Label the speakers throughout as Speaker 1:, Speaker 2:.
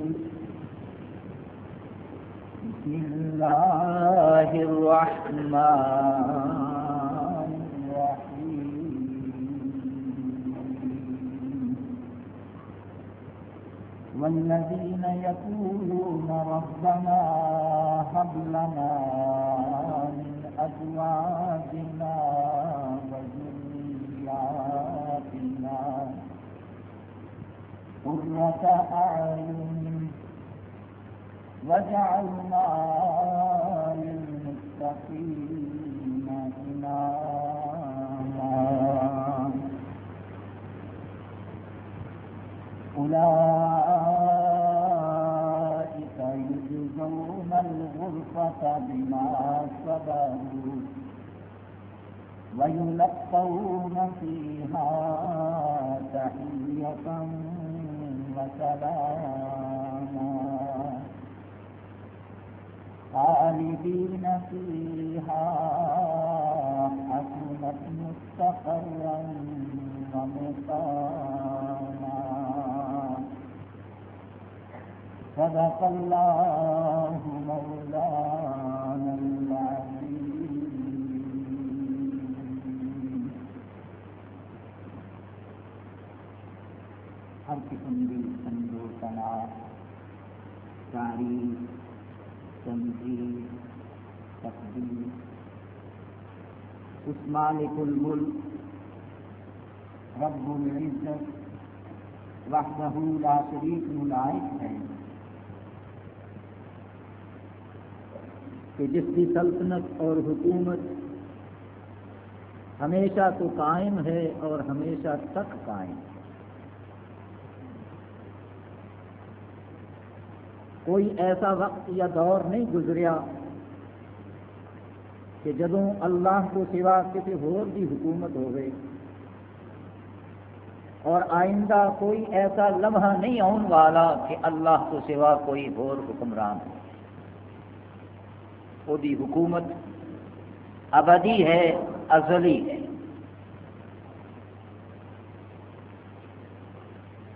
Speaker 1: بسم الله الرحمن الرحيم والذين يقولون ربنا هب لنا من أزواجنا وذرياتنا قرة أعين وجعلنا للمتقين إماما. أولئك يجزون الغرفة بما صبروا ويلقون فيها تحية وسلاما. خالدين فيها حسنت مستقرا ومقاما. صدق الله مولانا العظيم. ہر قسم کی سمجھو تنا تعریف تنظیم تقدیر اس مالک الملک رب العزت وحدہ لا شریک ملائک ہے. کہ جس کی سلطنت اور حکومت ہمیشہ تو قائم ہے اور ہمیشہ تک قائم ہے۔ کوئی ایسا وقت یا دور نہیں گزریا کہ جدوں اللہ کو سوا کسی ہور دی حکومت ہوئے اور آئندہ کوئی ایسا لمحہ نہیں آن والا کہ اللہ کو سوا کوئی ہور حکمران ہو۔ دی حکومت ابدی ہے، ازلی ہے۔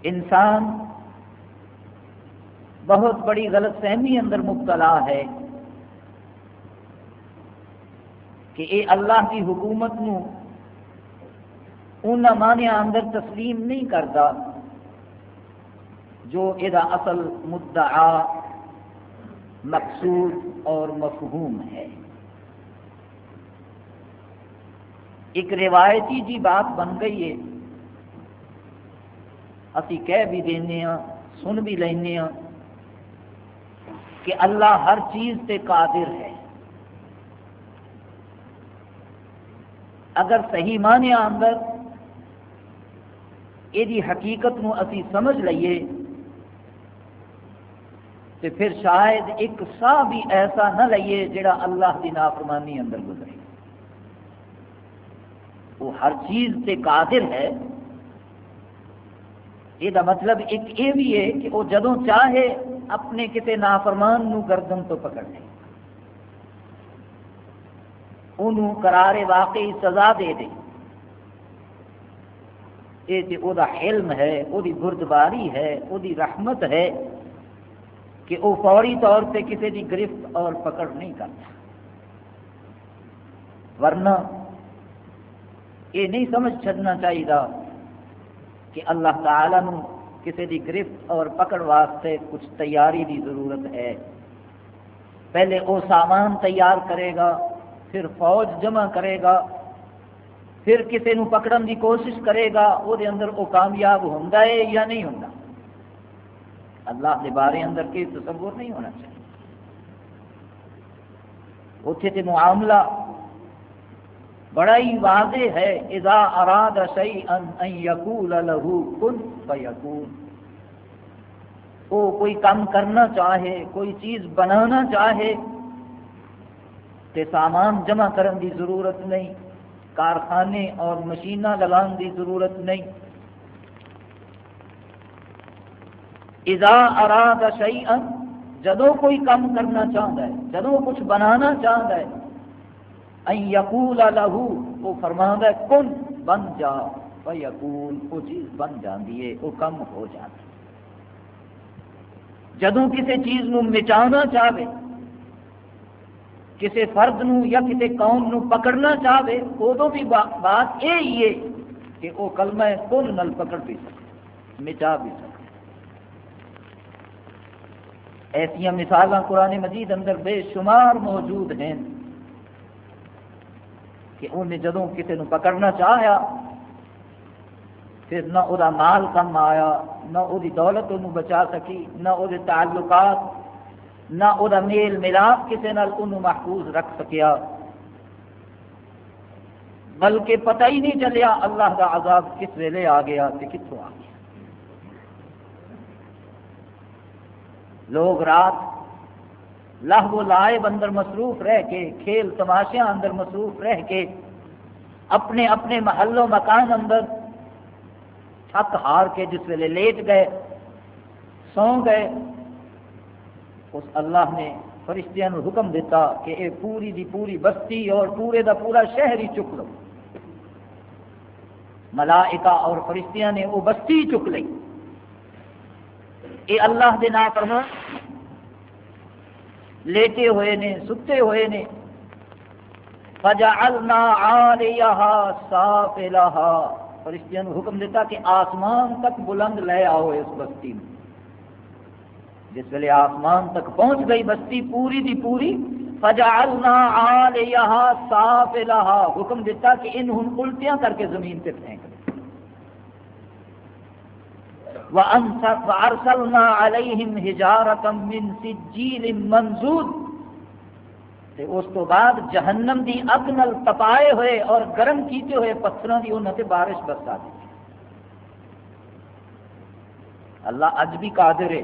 Speaker 1: انسان بہت بڑی غلط فہمی اندر مبتلا ہے کہ یہ اللہ کی حکومت نو ان مانیا اندر تسلیم نہیں کرتا جو یہ اصل مدعا، مقصود اور مفہوم ہے۔ ایک روایتی جی بات بن گئی ہے۔ اسی کہہ بھی دینے ہاں سن بھی لینے ہاں کہ اللہ ہر چیز تے قادر ہے۔ اگر صحیح معنی اندر یہ جی حقیقت نو اسی سمجھ لئیے تو پھر شاید ایک سا بھی ایسا نہ لئیے جڑا اللہ کی نافرمانی اندر گزرے۔ وہ ہر چیز تے قادر ہے۔ یہ مطلب ایک یہ بھی ہے کہ وہ جدوں چاہے اپنے کسی نافرمان نو گردن تو پکڑ لے۔ انہوں قرار واقعی سزا دے دے۔ یہ وہ علم ہے وہ بردباری ہے وہ رحمت ہے کہ وہ فوری طور پہ کسی کی گرفت اور پکڑ نہیں کرتا۔ ورنہ یہ نہیں سمجھ چڑنا چاہیے کہ اللہ تعالی نو کسی کی گرفت اور پکڑ واسطے کچھ تیاری کی ضرورت ہے۔ پہلے وہ سامان تیار کرے گا، پھر فوج جمع کرے گا، پھر کسی نو پکڑن کی کوشش کرے گا، وہ اندر وہ کامیاب ہوں یا نہیں ہوں اللہ کے بارے اندر کے تصور نہیں ہونا چاہیے۔ اتنے تو معاملہ بڑا ہی واضح ہے، اذا اراد شیئا ان یقول له کن فیکون۔ وہ کوئی کام کرنا چاہے، کوئی چیز بنانا چاہے، تے سامان جمع کرن دی ضرورت نہیں، کارخانے اور مشینہ لگان دی ضرورت نہیں۔ اذا اراد شیئا جدو کوئی کام کرنا چاہتا ہے جدو کچھ بنانا چاہتا ہے این یقول لہو، وہ فرما ہے، کن؟ بن جا۔ یقول وہ چیز بن جاتی ہے، وہ کم ہو جاتی جدوں کسی چیز نو مٹانا چاہے کسی فرد نو یا کسی قوم نو پکڑنا چاہے ادو بھی بات یہ ہی ہے کہ وہ کلمہ کل نل پکڑ بھی سکے، مٹا بھی سکے۔ ایسا مثال قرآن مجید اندر بے شمار موجود ہیں۔ کہ انہیں جدوں کسی نو پکڑنا چاہیا، پھر نہ وہ مال کم آیا، نہ وہ دولت انہوں بچا سکی، نہ وہ تعلقات، نہ وہ میل ملاپ کسی انہوں محفوظ رکھ سکیا۔ بلکہ پتہ ہی نہیں چلیا اللہ کا عذاب کس ویلے آ گیا کہ کتوں آ گیا۔ لوگ رات لاہ لائب اندر مصروف رہ کے، کھیل تماشیاں اندر مصروف رہ کے، اپنے اپنے محل و مکان اندر تھک ہار کے جس ویلے لیٹ گئے، سو گئے، اس اللہ نے فرشتیاں نو حکم دیتا کہ اے پوری دی پوری بستی اور پورے دا پورا شہر ہی چک لو۔ ملائکہ اور فرشتیاں نے وہ بستی چک لی اے اللہ دے نا فرمان لیٹے ہوئے نے ستے ہوئے نے۔ فجعلنا عاليها سافلها۔ فرشتیاں حکم دیتا کہ آسمان تک بلند لے آؤ اس بستی میں۔ جس ویلے آسمان تک پہنچ گئی بستی پوری دی پوری، فجعلنا عاليها سافلها۔ حکم دیتا کہ ان ہن الٹیاں کر کے زمین پہ پھینک دے۔ وَأَرْسَلْنَا عَلَيْهِمْ حِجَارَةً مِّن سِجِّيلٍ مَنْزُودٍ. تے اس تو بعد جہنم دی اگ نل تپائے ہوئے اور گرم کیتے ہوئے پتھروں کی انہوں نے بارش برسا دی۔ اللہ اج بھی قادر ہے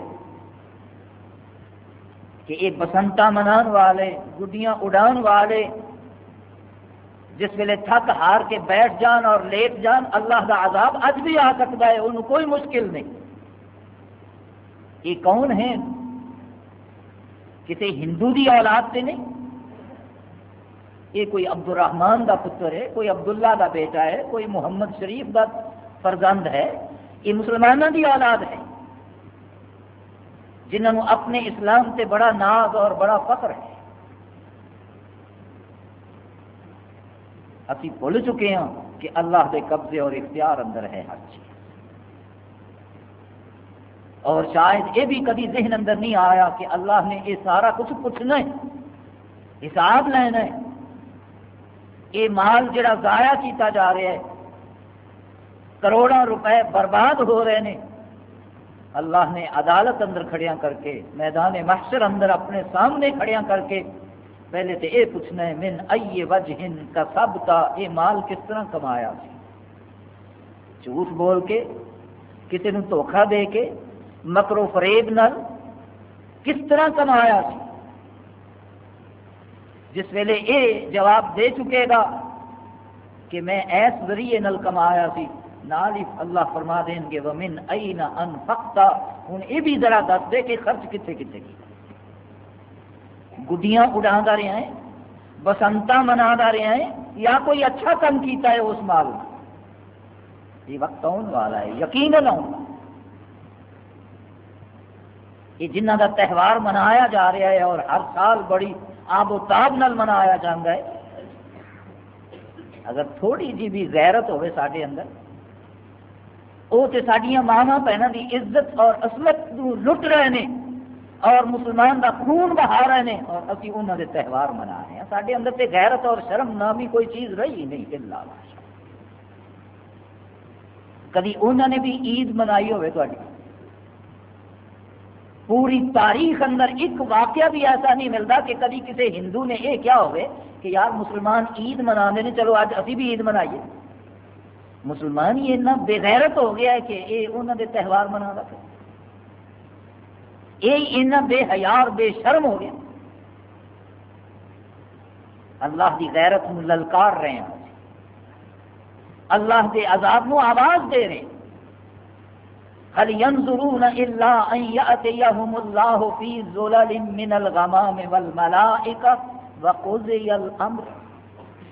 Speaker 1: کہ یہ بسنتا منان والے، گڈیاں اڑان والے جس ویلے تھک ہار کے بیٹھ جان اور لیٹ جان، اللہ کا عذاب اج بھی آ سکتا ہے انہوں کوئی مشکل نہیں۔ یہ کون ہے کسی ہندو دی اولاد سے نہیں؟ یہ کوئی عبد الرحمان کا پتر ہے، کوئی عبداللہ کا بیٹا ہے، کوئی محمد شریف کا فرزند ہے، یہ مسلمانوں کی اولاد ہے۔ جنہوں اپنے اسلام سے بڑا ناز اور بڑا فخر ہے۔ ابھی بھول چکے ہوں کہ اللہ کے قبضے اور اختیار اندر ہے ہر چیز۔ اور شاید یہ بھی کبھی ذہن اندر نہیں آیا کہ اللہ نے یہ سارا کچھ پوچھنا ہے، حساب لینا ہے۔ یہ مال جڑا ضائع کیتا جا رہا ہے کروڑوں روپے برباد ہو رہے ہیں۔ اللہ نے عدالت اندر کھڑیاں کر کے، میدان محشر اندر اپنے سامنے کھڑیاں کر کے پہلے تو یہ پوچھنا ہے، من ائی وجہ کا سب کا یہ مال کس طرح کمایا سی جھوٹ بول کے، کسی نے دھوکھا دے کے مکرو فریب نل کس طرح کمایا سی جس ویلے یہ جواب دے چکے گا کہ میں ایس ذریعے نل کمایا سی نال ہی اللہ فرما دیں گے، ومن این انفقتا ہوں یہ بھی ذرا دس دے کہ خرچ کتنے کتنے کی۔ گڈیاں اڑا رہے ہیں بسنتا منا رہے ہیں، یا کوئی اچھا کام کیتا ہے اس مال یہ وقت آنے والا ہے یقین آؤں یہ جنہ کا تہوار منایا جا رہا ہے اور ہر سال بڑی آب و تاب نل منایا جاتا ہے، اگر تھوڑی جی بھی غیرت ہوے سارے اندر وہ تو سڈیا ماوا بہنوں کی عزت اور عصمت لٹ رہے ہیں اور مسلمان کا خون بہا رہے ہیں اور ابھی انہوں نے تہوار منا رہے ہیں۔ سارے اندر تے غیرت اور شرم نامی کوئی چیز رہی نہیں اللہ۔ کدی انہوں نے بھی عید منائی ہوئے تاری پوری تاریخ اندر ایک واقعہ بھی ایسا نہیں ملتا کہ کبھی کسی ہندو نے یہ کیا ہوئے کہ یار مسلمان عید منا نے، چلو اج ابھی بھی عید منائیے۔ مسلمان ہی اتنا بےغیرت ہو گیا ہے کہ یہ انہوں نے تہوار منا رکھے۔ یہ اتنا بے حیار بے شرم ہو گیا اللہ کی غیرت للکار رہے ہیں۔ اللہ کے عذاب نو آواز دے رہے ہیں۔ هل ينظرون الا ان ياتيهم الله في ظلال من الغمام والملائكه وقضي الامر۔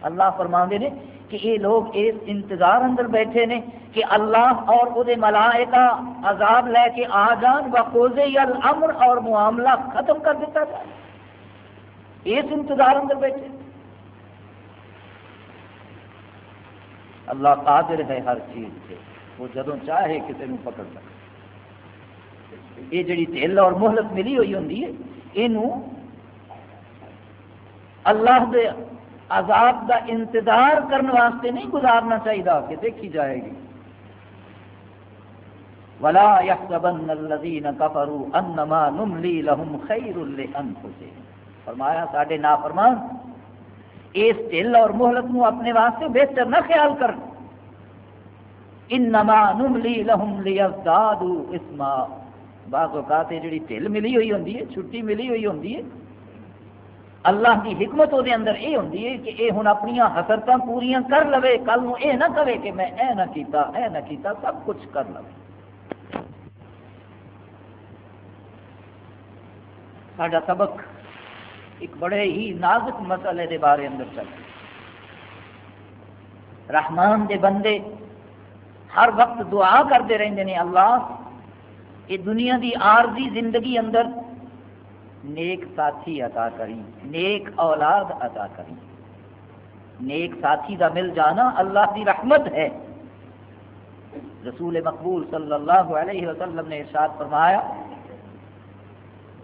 Speaker 1: اللہ فرماندے نے کہ یہ لوگ اس انتظار اندر بیٹھے نے کہ اللہ اور وہ ملائکہ عذاب لے کے آ جان بخوزے یا الامر اور معاملہ ختم کر دیتا جائے اس انتظار اندر بیٹھے۔ اللہ قادر ہے ہر چیز سے۔ وہ جدو چاہے کسی نے پکڑ سکے۔ یہ جڑی تیل اور مہلت ملی ہوئی ہوں یہ اللہ دے عذاب دا انتظار کرنے واسطے نہیں گزارنا چاہیے کہ دیکھی جائے گی۔ ولا يحسبن الذين كفروا انما نملي لهم خير لانفسهم فرمایا ساڈے نافرمان، اس دل اور مہلت نو اپنے واسطے بہتر نہ خیال کر انما نملی لهم ليزدادوا اسما بعض اوقات جڑی دل ملی ہوئی ہوندی ہے، چھٹی ملی ہوئی ہوندی ہے اللہ کی حکمت وہ اندر یہ ہوتی ہے کہ یہ ہوں اپنی حسرت پوریا کر لو کل یہ نہ کرے کہ میں اے نہ کیتا، اے نہ کیتا، سب کچھ کر لو ساڈا سبق ایک بڑے ہی نازک مسئلے دے بارے اندر چل رحمان دے بندے ہر وقت دعا کرتے رہتے ہیں اللہ یہ دنیا دی عارضی زندگی اندر نیک ساتھی عطا کری نیک اولاد عطا کری نیک ساتھی کا مل جانا اللہ کی رحمت ہے۔ رسول مقبول صلی اللہ علیہ وسلم نے ارشاد فرمایا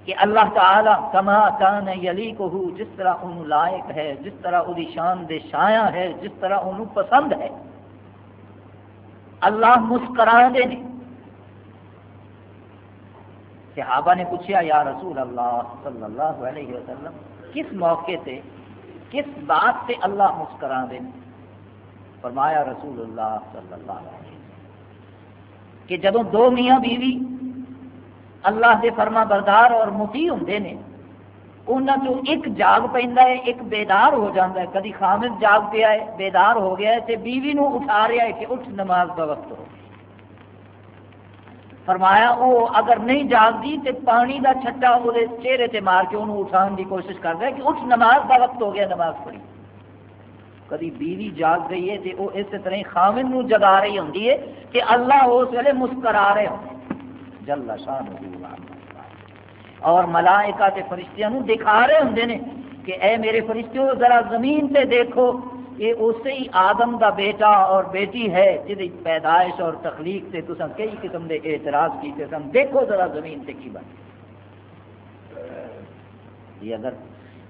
Speaker 1: کہ اللہ تعالی کما کان یلی کو جس طرح ان لائق ہے، جس طرح وہ شان دے شایا ہے جس طرح ان پسند ہے۔ اللہ مسکرا دے صحابہ نے پوچھا، یا رسول اللہ صلی اللہ علیہ وسلم، کس موقع تے، کس بات سے اللہ مسکرا دیں فرمایا، رسول اللہ صلی اللہ علیہ وسلم۔ کہ جب دو میاں بیوی اللہ کے فرما بردار اور متی ہوں نے انہوں چ ایک جاگ پہ ایک بیدار ہو جاتا ہے۔ کدی خامد جاگ پیا ہے، بیدار ہو گیا ہے، تے بیوی نو اٹھا رہا ہے کہ اٹھ نماز کا وقت ہو۔ فرمایا وہ اگر نہیں جاگتی تو پانی کا چھٹا وہ چہرے سے مار کے انہوں اٹھان کی کوشش کرتا ہے کہ اٹھ نماز کا وقت ہو گیا نماز پڑھی۔ کدی بیوی جاگ گئی ہے تو وہ اس طرح خامن نو جگا رہی ہوں کہ اللہ اس ویلے مسکرا رہے ہوں۔ جل شان اور ملائکہ کے فرشتیاں دکھا رہے ہوں نے کہ اے میرے فرشتیوں، ذرا زمین سے دیکھو۔ یہ اسی آدم کا بیٹا اور بیٹی ہے جی پیدائش اور تخلیق سے تصا کئی قسم کے اعتراض کیتے سن۔ دیکھو ذرا زمین سے کی بن یہ اگر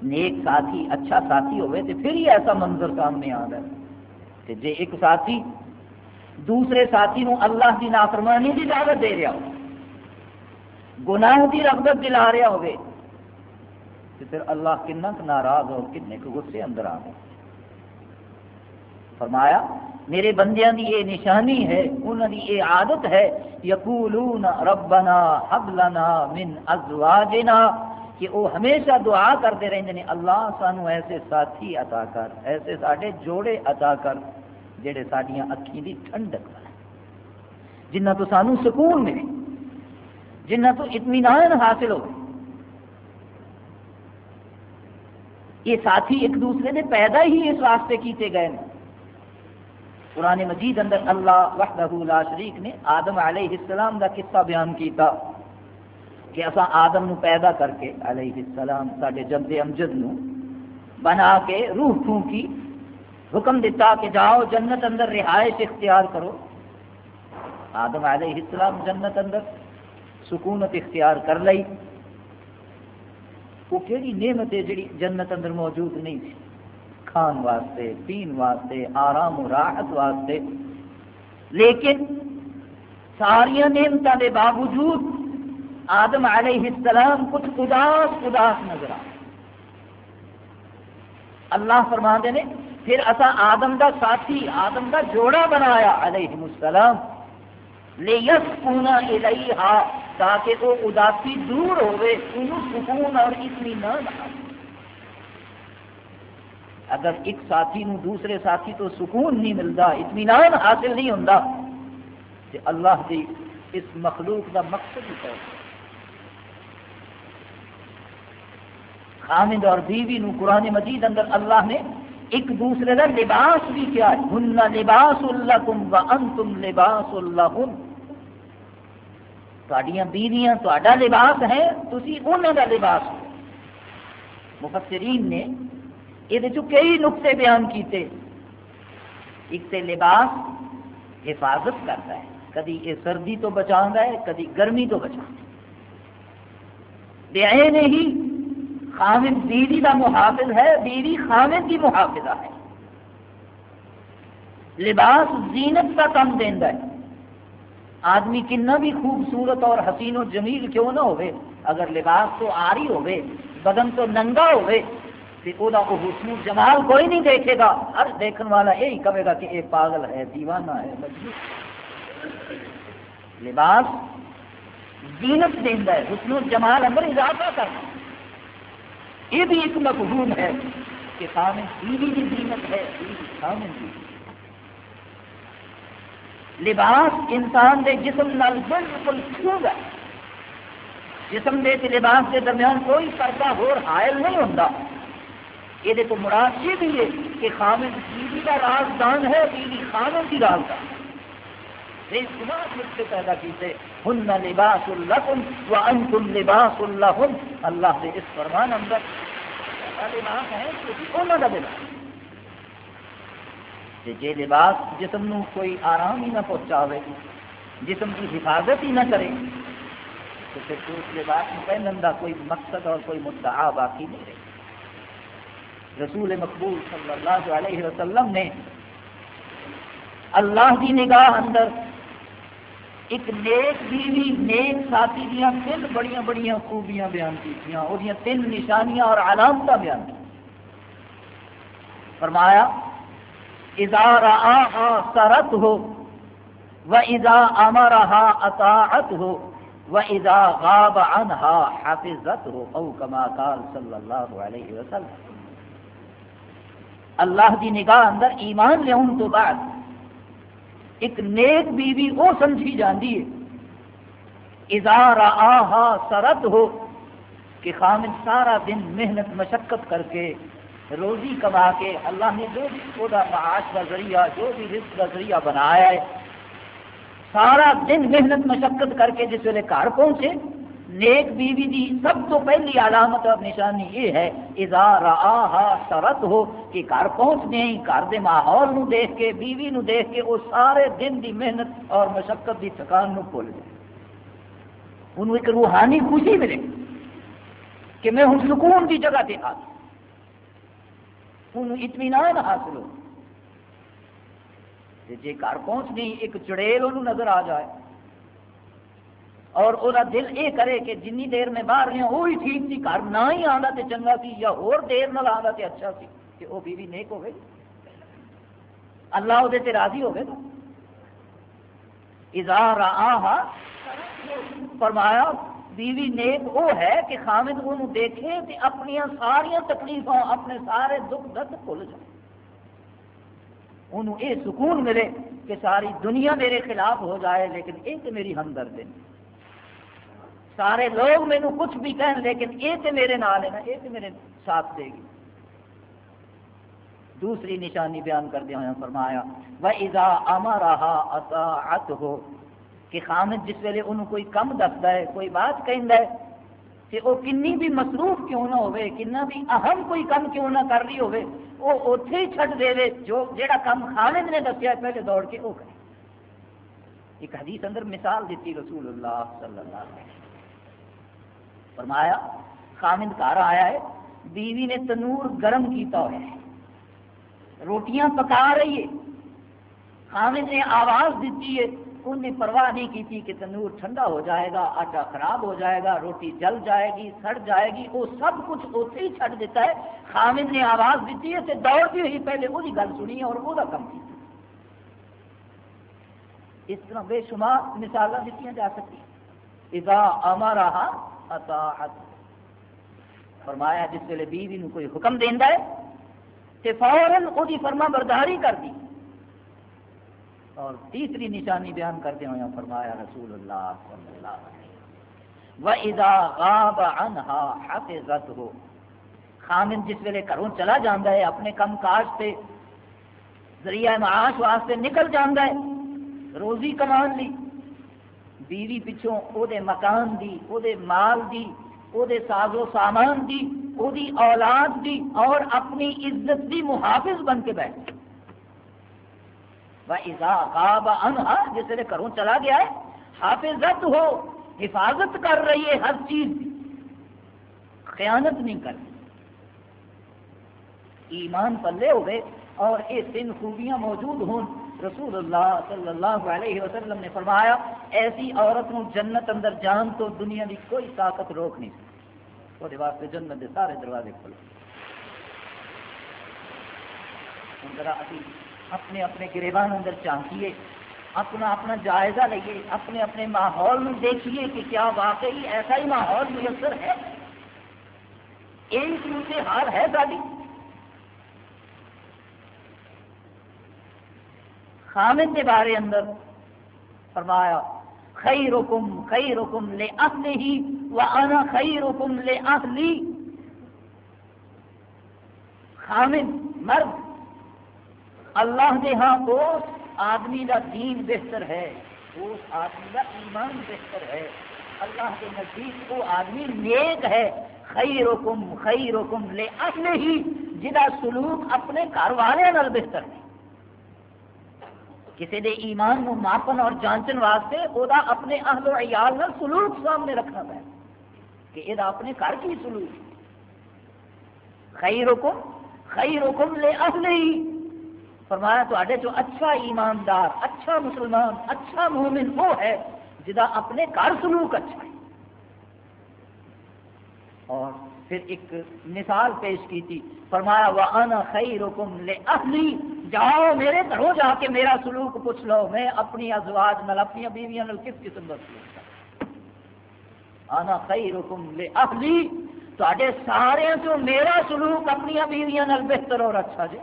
Speaker 1: نیک ساتھی اچھا ساتھی ہوئے تو پھر ہی ایسا منظر سامنے آ رہا ہے کہ جی ایک ساتھی دوسرے ساتھی نو اللہ کی نافرمانی کی دعوت دے رہا ہو، گناہ کی رغبت دلا رہا ہوگی تو پھر اللہ کنا ناراض ہو کنے غصے اندر آ گئے۔ فرمایا، میرے بندیاں دی یہ نشانی ہے انہوں دی یہ عادت ہے، یقولون ربنا حب لنا من ازواجنا، کہ وہ ہمیشہ دعا کرتے رہتے ہیں اللہ سانو ایسے ساتھی عطا کر، ایسے ساڈے جوڑے عطا کر، جڑے ساڈیاں اکھیں دی ٹھنڈک جنہ تو سانو سکون ملے جنہ تو اطمینان حاصل ہو یہ ساتھی ایک دوسرے نے پیدا ہی اس واسطے کیتے گئے ہیں۔ قرآن مجید اندر اللہ وحدہ لا شریک نے آدم علیہ السلام کا قصہ بیان کیتا کہ اصا آدم نو پیدا کر کے علیہ السلام سارے جد امجد نو بنا کے روح پھونکی، حکم دیتا کہ جاؤ جنت اندر رہائش اختیار کرو۔ آدم علیہ السلام جنت اندر سکونت اختیار کر لی وہ کہڑی نعمت ہے جڑی جنت اندر موجود نہیں تھی؟ کھان واسطے پین واسطے، آرام و راحت واسطے۔ لیکن ساریا نعمتوں کے باوجود آدم علیہ السلام کچھ اداس اداس نظر آ اللہ فرما نے، پھر اصا آدم کا ساتھی، آدم کا جوڑا بنایا علیہ السلام۔ لے یس پونا تاکہ وہ اداسی دور ہوئے سکون اور اطمینان اگر ایک ساتھی نو دوسرے ساتھی تو سکون نہیں ملتا، اطمینان حاصل نہیں ہوتا تو اللہ کی اس مخلوق کا مقصد ہی خامد اور بیوی نو قرآن مجید اندر اللہ نے ایک دوسرے کا لباس بھی کیا ہے۔ ہن لباس اللہ کم و ان تم لباس اللہ تھوڑیاں بیویاں تا لباس ہے تھی انہوں کا لباس۔ ہو مفسرین نے یہ کئی نقطے بیان کیتے۔ ایک تے لباس حفاظت کرتا ہے۔ کدی یہ سردی تو بچا ہے، کدی گرمی تو بچا نے ہی خامد بیوی کا محافظ ہے، بیوی خامد کی محافظہ ہے۔ لباس زینت کا کم دینا ہے۔ آدمی کنا بھی خوبصورت اور حسین و جمیل کیوں نہ ہوئے؟ اگر لباس تو آری ہوئے، بدن تو ننگا ہوئے تو وہ حسن جمال کوئی نہیں دیکھے گا۔ ہر دیکھنے والا یہی کہے گا کہ یہ پاگل ہے، دیوانہ ہے لباس زینت دینا ہے، حسن و جمال اندر اضافہ کرنا۔ یہ بھی ایک مقبول ہے کہ خامن بیوی کی زینت ہے خامن کی لباس انسان دے جسم نال بالکل چھو ہے جسم دے لباس کے درمیان کوئی پردہ ہو حائل نہیں ہوتا یہ تو مراد یہ بھی ہے کہ خامن بیوی کا رازدان ہے، بیوی خامن کی رازدان پیدا کیتے ہن لباس لکم وانتم لباس لہم اللہ سے اس فرمان اندر لباس ہے انہوں کا لباس؟ جی لباس جسم نو کوئی آرام ہی نہ پہنچاوے، جسم کی حفاظت ہی نہ کرے۔ تو پھر اس لباس پہننے کا کوئی مقصد اور کوئی مدعا باقی نہیں رہے۔ رسول مقبول صلی اللہ علیہ وسلم نے اللہ کی نگاہ اندر ایک نیک بیوی، نیک ساتھی دیا، تین بڑی بڑی خوبیاں بیان کی وہ تین نشانیاں اور علامت بیان کی۔ فرمایا ادار آ سرت ہو و ادا امرہا اطاعت ہو و ادا غاب عنہا حافظت ہو او کما قال صلی اللہ علیہ وسلم۔ اللہ کی نگاہ اندر ایمان لیا تو بعد۔ ایک نیک بیوی وہ سمجھی جاتی ہے۔ ازار آہا سرد ہو کہ خامد سارا دن محنت مشقت کر کے روزی کما کے اللہ نے جو بھی وہ معاش کا ذریعہ، جو بھی رزق کا ذریعہ بنایا ہے، سارا دن محنت مشقت کر کے جس ویلے گھر پہنچے نیک بیوی دی سب تو پہلی علامت اور نشانی یہ ہے سرت ہو کہ گھر پہنچنے ہی گھر کے ماحول نو دیکھ کے، بیوی نو دیکھ کے، وہ سارے دن دی محنت اور مشقت دی تھکان نو بھول جائے انہوں ایک روحانی خوشی ملے کہ میں ہوں سکون کی جگہ پہ آ انہوں اطمینان حاصل ہو۔ جی گھر پہنچنے ایک چڑیل انہوں نظر آ جائے۔ اور وہ دل یہ کرے کہ جن دیر میں باہر رہے وہی ٹھیک سی گھر نہ ہی آتا تو چنگا سی یا اور دیر نہ آتا تو اچھا سی، کہ وہ بیوی نیک ہوگی اللہ وہ راضی ہوگا اظہار آہا فرمایا، بیوی نیک وہ ہے کہ خامد وہ دیکھے کہ اپنی ساریا تکلیفوں اپنے سارے دکھ درد بھول جائے۔ انہوں یہ سکون ملے کہ ساری دنیا میرے خلاف ہو جائے، لیکن ایک میری ہمدرد ہے سارے لوگ مینو کچھ بھی کہیں لیکن یہ تو میرے نال ہے نا، یہ تو میرے ساتھ دے گی۔ دوسری نشانی بیان کردیا ہوا فرمایا وہ ادا اما رہا اطاعت ہو کہ خامد جس ویلے انہوں کوئی کم دستا ہے، کوئی بات کہہ کہ وہ کنی بھی مصروف کیوں نہ ہوئے کنا بھی اہم کوئی کم کیوں نہ کر رہی ہوئے وہ اتے ہی چھٹ دے دے جو جیڑا کم خامد نے دسیا پہلے دوڑ کے وہ کرے۔ ایک حدیث اندر مثال دیتی رسول اللہ صلی اللہ علیہ وسلم۔ فرمایا خامد گھر آیا ہے، بیوی نے تنور گرم کیتا ہوا ہے۔ روٹیاں پکا رہی ہے۔ خامد نے آواز دیتی ہے ان نے پرواہ نہیں کی تھی کہ تنور ٹھنڈا ہو جائے گا، آٹا خراب ہو جائے گا، روٹی جل جائے گی، سڑ جائے گی، وہ سب کچھ اتنے ہی چھٹ دیتا ہے۔ خامد نے آواز دیتی ہے تو دوڑتی ہوئی، پہلے وہی گل سنی اور وہ کم کی اس طرح بے شمار مثال دیتی جا سکتی۔ اذا امارا اطاعت۔ فرمایا جس ویلے بیوی نو کوئی حکم دینا ہے تو فوراً وہ فرما برداری کر دی۔ اور تیسری نشانی بیان کرتے ہوئے فرمایا، رسول اللہ صلی اللہ علیہ وسلم، وَإِذَا غَابَ عَنْهَا حَفِظَتْهُ۔ خامن جس ویلے گھروں چلا جانا ہے، اپنے کم کاج سے ذریعہ معاش واسطے نکل جانا ہے، روزی کمان لی۔ بیوی پچھوں او دے مکان دی او دے مال دی او دے ساز و سامان دی او دی اولاد دی اور اپنی عزت دی محافظ بن کے بیٹھ۔ وَإِذَا غَابَ عَنْهَا جس ویلے گھروں چلا گیا ہے، حافظت ہو، حفاظت کر رہی ہے ہر چیز۔ کی خیانت نہیں کر ایمان پلے ہو گئے اور یہ تین خوبیاں موجود ہوں۔ رسول اللہ صلی اللہ علیہ وسلم نے فرمایا، ایسی عورت کو جنت اندر جان تو دنیا کی کوئی طاقت روک نہیں سکتی۔ وہ واسطے جنت کے سارے دروازے کھلو۔ ذرا ابھی اپنے اپنے گریبان اندر چانکیے اپنا اپنا جائزہ لئیے، اپنے اپنے ماحول میں دیکھیے کہ کیا واقعی ایسا ہی ماحول میسر ہے۔ ایک سے حال ہے ساری خامد کے بارے اندر فرمایا، خیرکم خیرکم لے اہلہ ہی وانا خیرکم لے اہلی خامد مرد، اللہ دے ہاں اس آدمی کا دین بہتر ہے، اس آدمی کا ایمان بہتر ہے۔ اللہ کے نزدیک وہ آدمی نیک ہے۔ خیر حکم خیر حکم لے اپنے ہی جہاں سلوک اپنے گھر والوں بہتر ہے۔ کسی دے ایمان کو ماپن اور جانچن واسطے وہ اپنے اہل و عیال سلوک سامنے رکھنا پہ کہ یہ اپنے گھر کی سلوک۔ خیر حکم خیر حکم لے اہل ہی فرمایا تے جو اچھا ایماندار اچھا مسلمان اچھا مومن وہ ہے جہاں اپنے گھر سلوک اچھا ہے۔ اور پھر ایک مثال پیش کی تھی، فرمایا وہ آنا خی رکم لے اہلی جاؤ میرے گھروں جا کے میرا سلوک پوچھ لو، میں اپنی ازواج نل اپنی بیویاں نل کس قسم کا سلوک آنا خی رکم لے اہلی سارے جو میرا سلوک اپنی بیویاں نل بہتر اور اچھا جی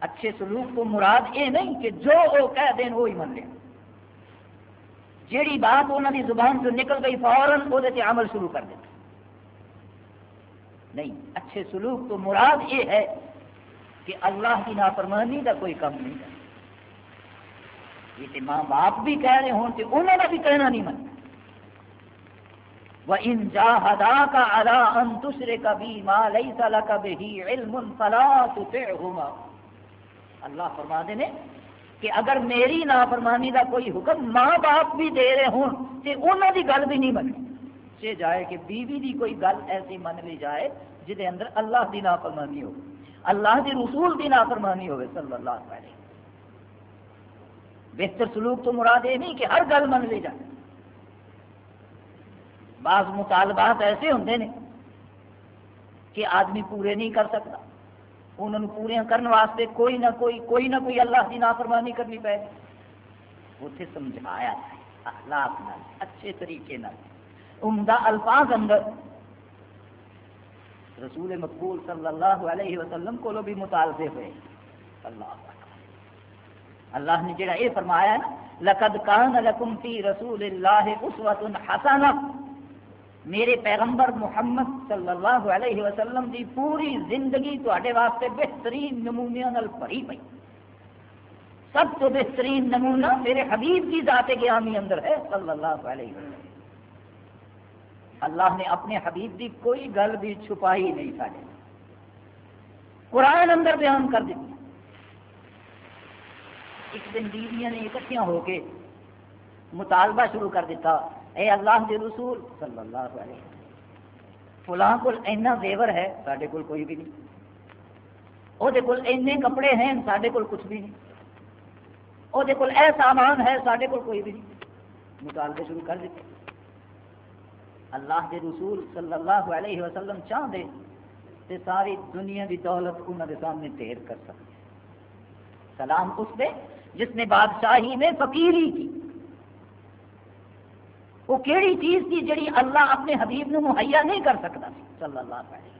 Speaker 1: اچھے سلوک کو مراد یہ نہیں کہ جو وہ کہہ دیں وہی من لیا جیڑی بات انہوں نے زبان سے نکل گئی فوراً وہ عمل شروع کر دیتا۔ نہیں، اچھے سلوک تو مراد یہ ہے کہ اللہ کی نافرمانی کا کوئی کم نہیں ہے۔ یہ تو ماں باپ بھی کہہ رہے ہوں تو انہوں نے بھی کہنا نہیں من وہ ان جا ہدا کا ادا ان دوسرے کا بھی ماں لئی سلا کا بھی علم فلا تو اللہ فرما دے نے کہ اگر میری نافرمانی کا کوئی حکم ماں باپ بھی دے رہے ہوں تو انہوں کی گل بھی نہیں بنی سے جائے کہ بیوی دی کوئی گل ایسی من لی جائے جہد اندر اللہ کی نافرمانی ہو۔ اللہ کے رسول کی نافرمانی ہوئے صلی اللہ علیہ۔ بہتر سلوک تو مراد یہ نہیں کہ ہر گل من لی جائے۔ بعض مطالبات ایسے ہوں نے کہ آدمی پورے نہیں کر سکتا۔ انہوں نے پوریا کرنے واسطے کوئی نہ کوئی کوئی نہ کوئی اللہ کی نافرمانی کرنی پائے اتنے سمجھایا اخلاق نال، اچھے طریقے نال۔ عمدہ الفاظ اندر رسول مقبول صلی اللہ علیہ وسلم کو بھی مطالبے ہوئے۔ اللہ اللہ نے جڑا یہ فرمایا نا، لقد کان لکم فی رسول اللہ اسوۃ حسنہ۔ میرے پیغمبر محمد صلی اللہ علیہ وسلم کی پوری زندگی تے واسطے بہترین نمونیا بھری پی سب تو بہترین نمونہ میرے حبیب کی ذات گیامی اندر ہے صلی اللہ علیہ وسلم۔ اللہ نے اپنے حبیب کی کوئی گل بھی چھپائی نہیں سارے قرآن اندر بیان کر دی ایک دن بیویاں نے اکٹھیاں ہو کے مطالبہ شروع کر دیتا۔ اے اللہ کے رسول صلی اللہ علیہ فلاں کو اینا زیور ہے سارے کول کوئی بھی نہیں۔ وہ اینے کپڑے ہیں سارے کول کچھ بھی نہیں۔ وہ اے سامان ہے سارے کول کوئی بھی نہیں۔ مطالبے شروع کر دیتے۔ اللہ کے رسول صلی اللہ علیہ وسلم چاہ دے تے ساری دنیا کی دولت انہوں کے سامنے دیر کر سکتے سلام اس دے جس نے بادشاہی میں فقیری کی۔ وہ کیڑی چیز تھی جڑی اللہ اپنے حبیب نو مہیا نہیں کر سکتا صلی اللہ علیہ وسلم۔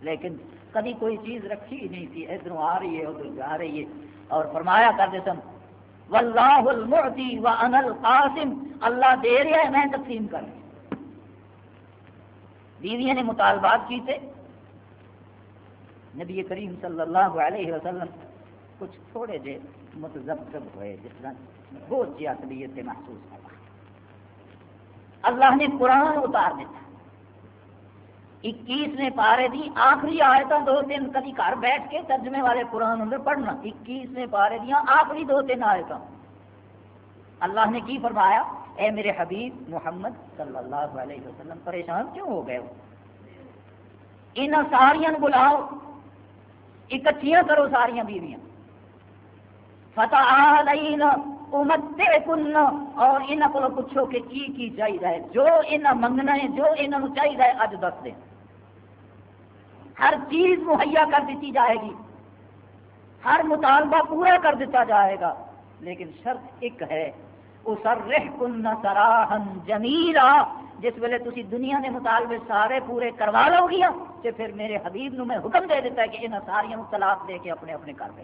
Speaker 1: لیکن کبھی کوئی چیز رکھی ہی نہیں تھی، ادھر آ رہی ہے، ادھر جا رہی ہے۔ اور فرمایا کرتے سن واللہ المعطی وانا القاسم۔ اللہ دے رہا ہے، میں تقسیم کر رہی بیویاں نے مطالبات کی تھے نبی کریم صلی اللہ علیہ وسلم کچھ تھوڑے جے متزبزب ہوئے، جس طرح بہت جی طبیعت سے محسوس ہوا۔ اللہ نے قرآن اتار دیتا اکیسویں پارے دی آخری آیت دو تین کدی گھر بیٹھ کے ترجمے والے قرآن اندر پڑھنا اکیسویں پارے دیا آخری دو تین آیت اللہ نے کی فرمایا اے میرے حبیب محمد صلی اللہ علیہ وسلم پریشان کیوں ہو گئے ہو؟ ان ساریا بلاؤ، اکٹھیاں کرو ساریا بیویاں۔ فتح کن اور یہاں کو پوچھو کہ کی کی چاہیے جو یہاں منگنا ہے، جو یہاں چاہیے اج دس دیں ہر چیز مہیا کر دیتی جائے گی۔ ہر مطالبہ پورا کر دیتا جائے گا۔ لیکن شرط ایک ہے اسرح کن سراہن جمیلا جس ویلے تھی دنیا کے مطالبے سارے پورے کروا لو گیا تو پھر میرے حبیب نو میں حکم دے دیتا ہے کہ انہوں ساریا طلاق دے کے اپنے اپنے کر دے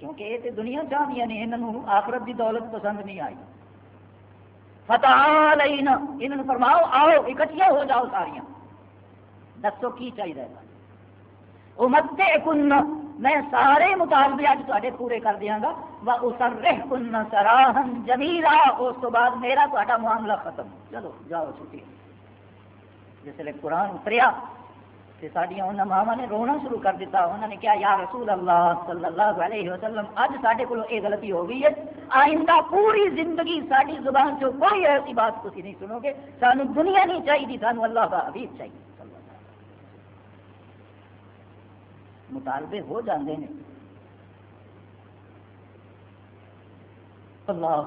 Speaker 1: کیونکہ یہ تو دنیا چاہیے نے یہاں آخرت کی دولت پسند نہیں آئی۔ فتح لینا فرماؤ، آؤ اکٹھیا ہو جاؤ ساریا دسو کی چاہیے امت کن میں سارے مطالبے اج تے پورے کر دیا گا۔ اسر رہ کن سراہن جمیلا اس تو بعد میرا تا معاملہ ختم۔ چلو، جاؤ چھٹی۔ جس ویسے قرآن اتریا تو سڈیا انہوں ماوا نے رونا شروع کر دیتا انہوں نے کیا یا رسول اللہ صلی اللہ علیہ وسلم اج سارے کو یہ غلطی ہو گئی ہے۔ آئندہ پوری زندگی ساری زبان چ کوئی ایسی بات تھی نہیں سنو گے۔ سانو دنیا نہیں چاہیے سانو اللہ کا حبیب چاہیے مطالبے ہو جاندے ہیں اللہ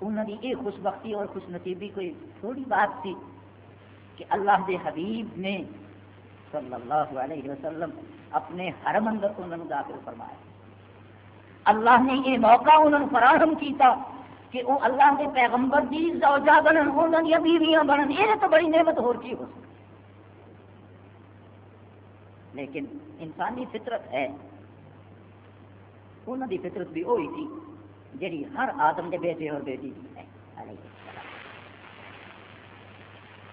Speaker 1: انہوں کی یہ خوش بختی اور خوش نصیبی کوئی تھوڑی بات تھی کہ اللہ دے حبیب نے صلی اللہ علیہ وسلم اپنے حرم اندر انہوں داخل فرمایا۔ اللہ نے یہ موقع انہوں فراہم کیتا کہ وہ اللہ کے پیغمبر دی زوجہ بنن انہوں نے بیویاں بنن، یہ تو بڑی نعمت ہو کی ہو۔ سکتی لیکن انسانی فطرت ہے۔ انہوں کی فطرت بھی وہی تھی جی ہر آدم کے بیٹے اور بیٹی ہے۔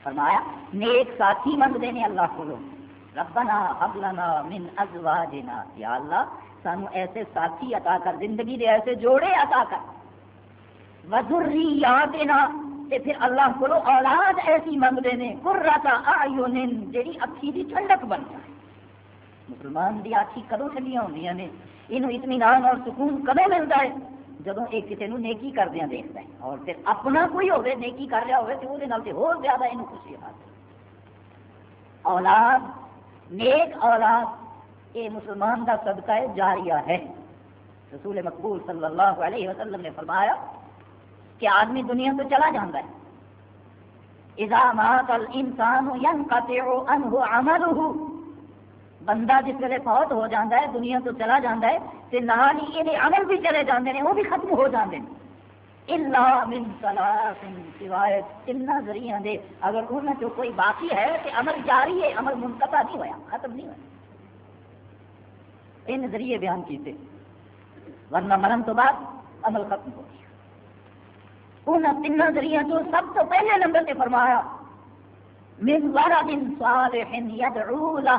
Speaker 1: فرمایا، نیک ساتھی منگتے ہیں اللہ کو ربنا حبلنا من ازواجنا یا اللہ، سانو ایسے ساتھی عطا کر، زندگی دے ایسے جوڑے عطا کر۔ وذریاتنا، تے پھر اللہ کو اولاد ایسی منگتے ہیں، قرۃ اعین جڑی اکھی دی ٹھنڈک بن جائے۔ مسلمان دی آخی کدو چلیاں ہوں نے؟ یہ اطمینان اور سکون کدو ملتا ہے؟ جب یہ کسی نے نیکی کردیا دیکھتا ہے، اور پھر اپنا کوئی ہوگی نیکی کر رہا ہوئے تو وہ اور زیادہ یہ خوشی حاصل۔ اولاد نیک اولاد یہ مسلمان کا صدقہ جاریہ ہے۔ رسول مقبول صلی اللہ علیہ وسلم نے فرمایا کہ آدمی دنیا سے چلا جاتا ہے۔ اذا مات الانسان ينقطع عنه عمله۔ بندہ جس ویلے فوت ہو جاتا ہے، دنیا تو چلا جاتا ہے تو نال ہی یہ عمل بھی چلے جاتے ہیں، وہ بھی ختم ہو جاندے جاتے ہیں من سوائے تین ذریعہ دے۔ اگر انہوں جو کوئی باقی ہے تو عمل جاری ہے، عمل منقطع نہیں ہوا، ختم نہیں ہوا۔ ان ذریعے بیان کیتے۔ ورنہ مرن تو بعد عمل ختم ہو گیا۔ ان تین ذریعہ جو سب تو پہلے نمبر سے فرمایا، من ورد صالح يدعو له۔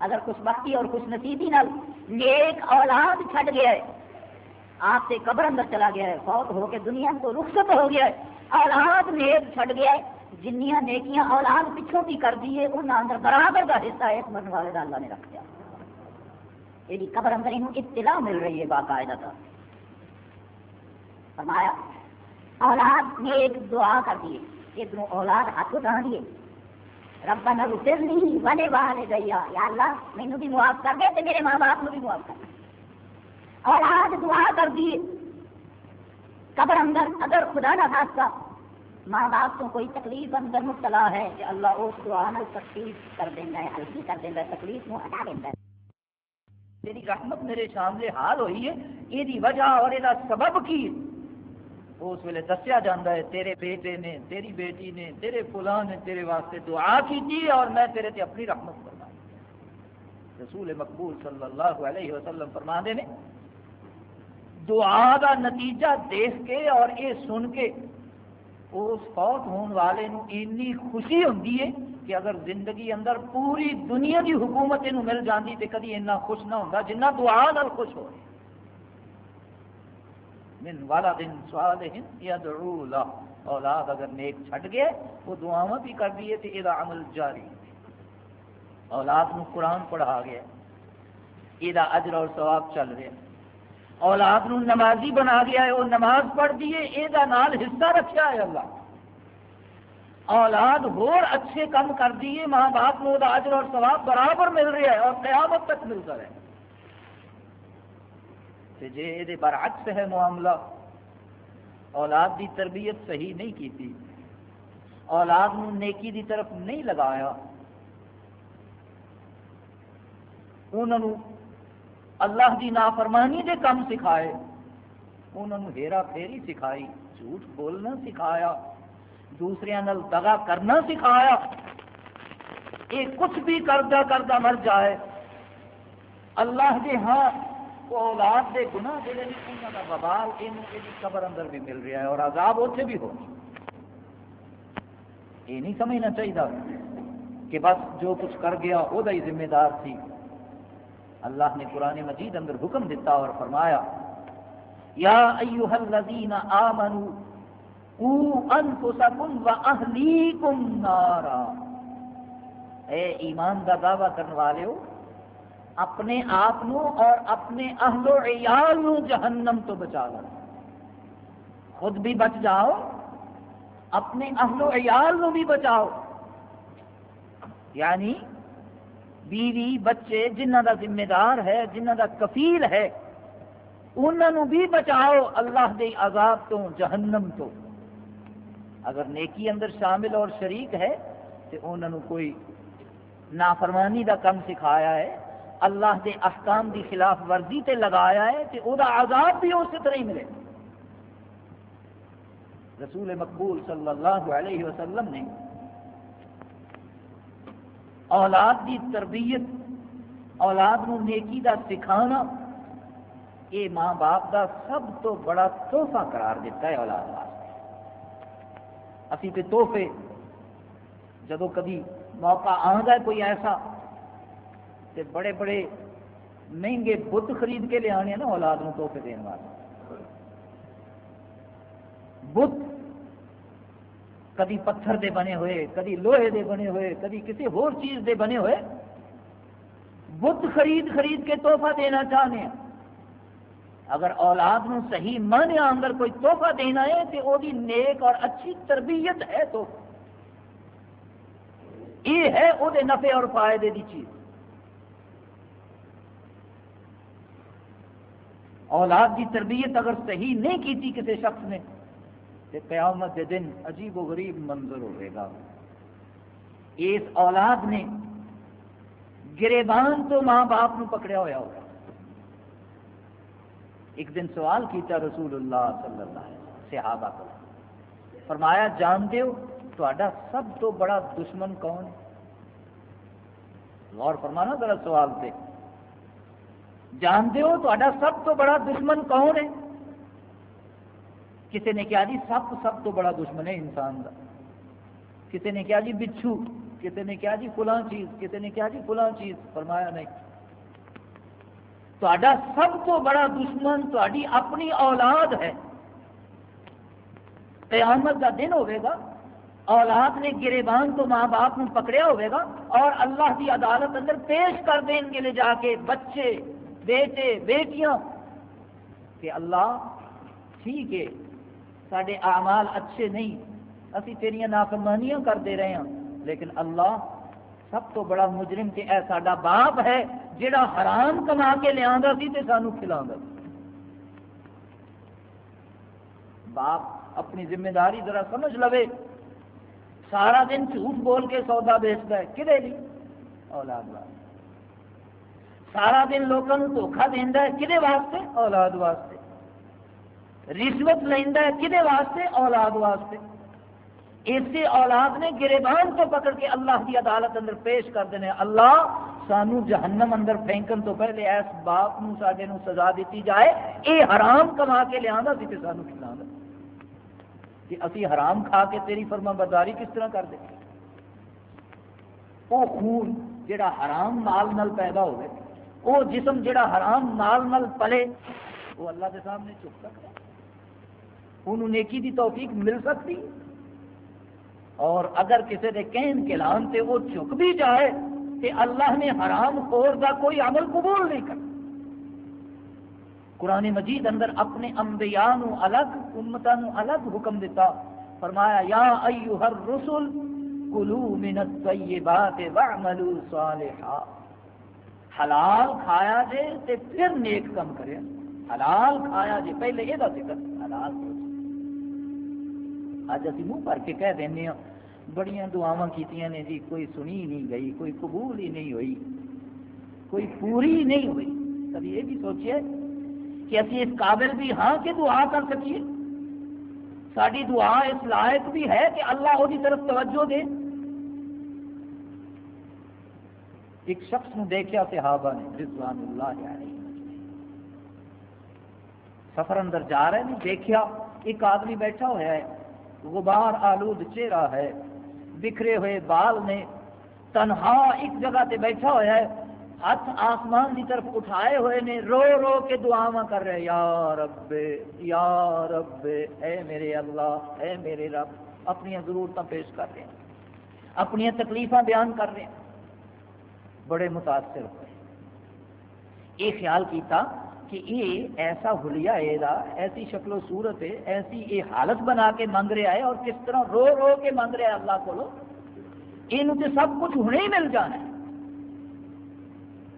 Speaker 1: اگر خوش بختی اور خوش نصیبی نال نیک اولاد چھڈ گیا ہے آپ سے قبر اندر چلا گیا ہے۔ فوت ہو کے دنیا کو رخصت ہو گیا ہے۔ اولاد نیک چھڈ گیا ہے۔ جنیاں نیکیاں اولاد پچھوں بھی کر دی ہے۔ انہوں اندر برابر کا حصہ ایک مرن والے کا اللہ نے رکھ دیا۔ یہ قبر اندر انہوں اطلاع مل رہی ہے باقاعدہ تھا فرمایا، اولاد نیک دعا کر دیے ادھر اولاد ہاتھ اٹھا دیے ربنا اغفر لی ولی والدیا یا اللہ مینو بھی معاف کر دے تے میرے ماں باپ نو بھی معاف کر دے۔ اور آج دعا کر دی۔ قبر اندر اگر خدا نہ خاصا ماں باپ کو کوئی تکلیف اندر مبتلا ہے، کہ اللہ اس دعا نال تکلیف کر دینا ہے، ہلکی کر دینا ہے، تکلیف نو ہٹا دینا ہے۔ تیری رحمت میرے سامنے حال ہوئی ہے یہ وجہ اور یہ سبب کی۔ اس ویلے دسیا جاتا ہے، تیرے بیٹے نے، تیری بیٹی نے، تیرے فلاں نے تیرے واسطے دعا کی اور میں تیرے تے اپنی رحمت کرنا رسول مقبول صلی اللہ علیہ وسلم فرما دے نے دعا کا نتیجہ دیکھ کے اور یہ سن کے اس فوت ہونے والے نو اینی خوشی ہوتی ہے کہ اگر زندگی اندر پوری دنیا کی حکومت یہ مل جاتی تو کدی اتنا خوش نہ ہوتا جنہ دعا نال خوش ہو من والا دن سوال یا اولاد اگر نیک چھٹ گئے، وہ دعاواں بھی کر دیے تو یہ عمل جاری۔ اولاد نو قرآن پڑھا گیا۔ یہ اجر اور ثواب چل رہا۔ اولاد نو نمازی بنا گیا ہے، وہ نماز پڑھ دیے یہ نال حصہ رکھا ہے اللہ۔ اولاد اور اچھے کام کر دیے ماں باپ کو اجر اور ثواب برابر مل رہا ہے اور قیامت تک ملتا رہے جی یہ برعکس ہے معاملہ، اولاد دی تربیت صحیح نہیں کی تھی اولاد نو نیکی دی طرف نہیں لگایا۔ انہوں اللہ دی نافرمانی دے کم سکھائے۔ انہوں نے ہیرا پھیری سکھائی، جھوٹ بولنا سکھایا دوسرے نال دگا کرنا سکھایا۔ یہ کچھ بھی کردہ کردہ مر جائے، اللہ کے ہاں اولاد دے گناہ جڑے نے وبال یہ قبر اندر بھی مل رہا ہے اور عذاب اتنے بھی ہو۔ یہ نہیں سمجھنا چاہیے کہ بس جو کچھ کر گیا وہ ذمہ دار تھی اللہ نے قرآن مجید اندر حکم دیتا اور فرمایا، یا ایوہ الذین آمنوا انفسکم نارا۔ اے ایمان کا دعوی کرنے والے ہو، اپنے آپ اور اپنے اہل و عیال جہنم تو بچا لو۔ خود بھی بچ جاؤ، اپنے اہل و عیال بھی بچاؤ۔ یعنی بیوی بچے جنہ دا ذمہ دار ہے، جنہ دا کفیل ہے انہوں بھی بچاؤ اللہ دے عذاب تو، جہنم تو۔ اگر نیکی اندر شامل اور شریک ہے تو انہوں کوئی نافرمانی دا کم سکھایا ہے، اللہ دے احکام دی خلاف ورزی تے لگایا ہے تو وہ عذاب بھی اسی طرح ہی ملے۔ رسول مقبول صلی اللہ علیہ وسلم نے اولاد دی تربیت، اولاد نو نیکی دا سکھانا یہ ماں باپ دا سب تو بڑا تحفہ قرار دیتا ہے اولاد واسطے۔ اسی پہ تحفے جدو کبھی موقع آگا ہے کوئی ایسا، تے بڑے بڑے مہنگے بت خرید کے لے آنے نا اولاد نو تحفے دین واسطے۔ بت کدی پتھر دے بنے ہوئے، کدی لوہے دے بنے ہوئے، کدی کسی ہور چیز دے بنے ہوئے۔ بت خرید خرید کے تحفہ دینا چاہنے ہیں۔ اگر اولاد نو صحیح مانے اندر کوئی تحفہ دینا ہے تو وہ نیک اور اچھی تربیت ہے تو۔ یہ ہے وہ نفع اور فائدے کی چیز۔ اولاد کی تربیت اگر صحیح نہیں کیتی کسی شخص نے تو قیامت کے دن عجیب و غریب منظر ہوئے گا۔ اس اولاد نے گریبان تو ماں باپ نو پکڑیا ہوا ہوگا۔ ایک دن سوال کیتا رسول اللہ صلی اللہ علیہ وسلم، صحابہ کو، فرمایا، جانتے ہو تا سب تو بڑا دشمن کون ہے؟ غور فرمانا ذرا سوال پہ جانتے ہو تا سب تو بڑا دشمن کون ہے؟ کسی نے کیا جی سب سب تو بڑا دشمن ہے انسان کا کسی نے کیا جی بچھو کسی نے کیا جی فلاں چیز کسی نے کیا جی فلاں چیز، فرمایا نہیں۔ تا سب تو بڑا دشمن تاری اپنی اولاد ہے۔ قیامت کا دن ہوئے گا، اولاد نے گریبان تو ماں باپ نے پکڑیا ہوئے گا اور اللہ کی عدالت اندر پیش کر دیں گے لے جا کے بچے، بیٹے، بیٹیاں۔ کہ اللہ ٹھیک ہے سارے اعمال اچھے نہیں۔ اسی تیریاں نافرمانیاں کر دے رہے ہیں۔ لیکن اللہ سب تو بڑا مجرم کہ اے ساڈا باپ ہے جڑا حرام کما کے لیا سی تے سانو کھلا باپ اپنی ذمہ داری ذرا سمجھ لو سارا دن جھوٹ بول کے سودا بیچتا ہے، کدے لی اولاد واسطے۔ سارا دن لوگوں دھوکھا دینا ہے، کدے واسطے؟ اولاد واسطے۔ رشوت لینا ہے کدے واسطے؟ اولاد واسطے۔ اسی اولاد نے گریبان کو پکڑ کے اللہ کی عدالت اندر پیش کر دینے۔ اللہ سانو جہنم اندر پھینکن تو پہلے ایس باپ نو ساڈے نو سزا دیتی جائے۔ اے حرام کما کے لیا سی سانو کھلا کہ اسی حرام کھا کے تیری فرما برداری کس طرح کر دیں وہ خون جڑا حرام مال نل پیدا ہوئے وہ جسم جڑا حرام مال نل پلے وہ اللہ کے سامنے چک سکتا انہوں نیکی دی توفیق مل سکتی۔ اور اگر کسی کے کہن کلام سے وہ چک بھی جائے کہ اللہ نے حرام خور کا کوئی عمل قبول نہیں کر۔ قرآن مجید اندر اپنے انبیاء نو الگ امتا نو الگ حکم دیتا۔ فرمایا، یا ایوہ الرسل، کلو من الطیبات وعملو صالحا۔ حلال کھایا جے تے پھر نیک کم کرے۔ حلال کھایا جے، پہلے یہ ذکر، حلال اج اسی منہ بھر کے کہہ دینے ہاں بڑیاں دعاواں کیتیاں نے جی کوئی سنی نہیں گئی کوئی قبول ہی نہیں ہوئی کوئی پوری نہیں ہوئی کبھی یہ بھی سوچے کہ اسی اس قابل بھی ہاں کہ دعا کر سکیے ساری دعا اس لائق بھی ہے کہ اللہ وہ طرف توجہ دے ایک شخص نے دیکھا صحابہ نے رضوان اللہ علیہ سفر اندر جا رہے ہیں دیکھا ایک آدمی بیٹھا ہوا ہے غبار آلود چہرہ ہے، بکھرے ہوئے بال نے تنہا ایک جگہ تے بیٹھا ہوا ہے، ہاتھ آسمان کی طرف اٹھائے ہوئے نے رو رو کے دعا کر رہے یا رب یا رب، اے میرے اللہ، اے میرے رب اپنی ضرورت پیش کر رہے ہیں اپنی تکلیفاں بیان کر رہے ہیں۔ بڑے متاثر ہوئے۔ یہ خیال کیتا کہ یہ ایسا حلیہ ہے ایسی شکل و صورت ہے، ایسی یہ حالت بنا کے منگ رہا ہے اور کس طرح رو رو کے منگ رہا ہے اللہ کو یہ سب کچھ ہنے ہی مل جانا ہے۔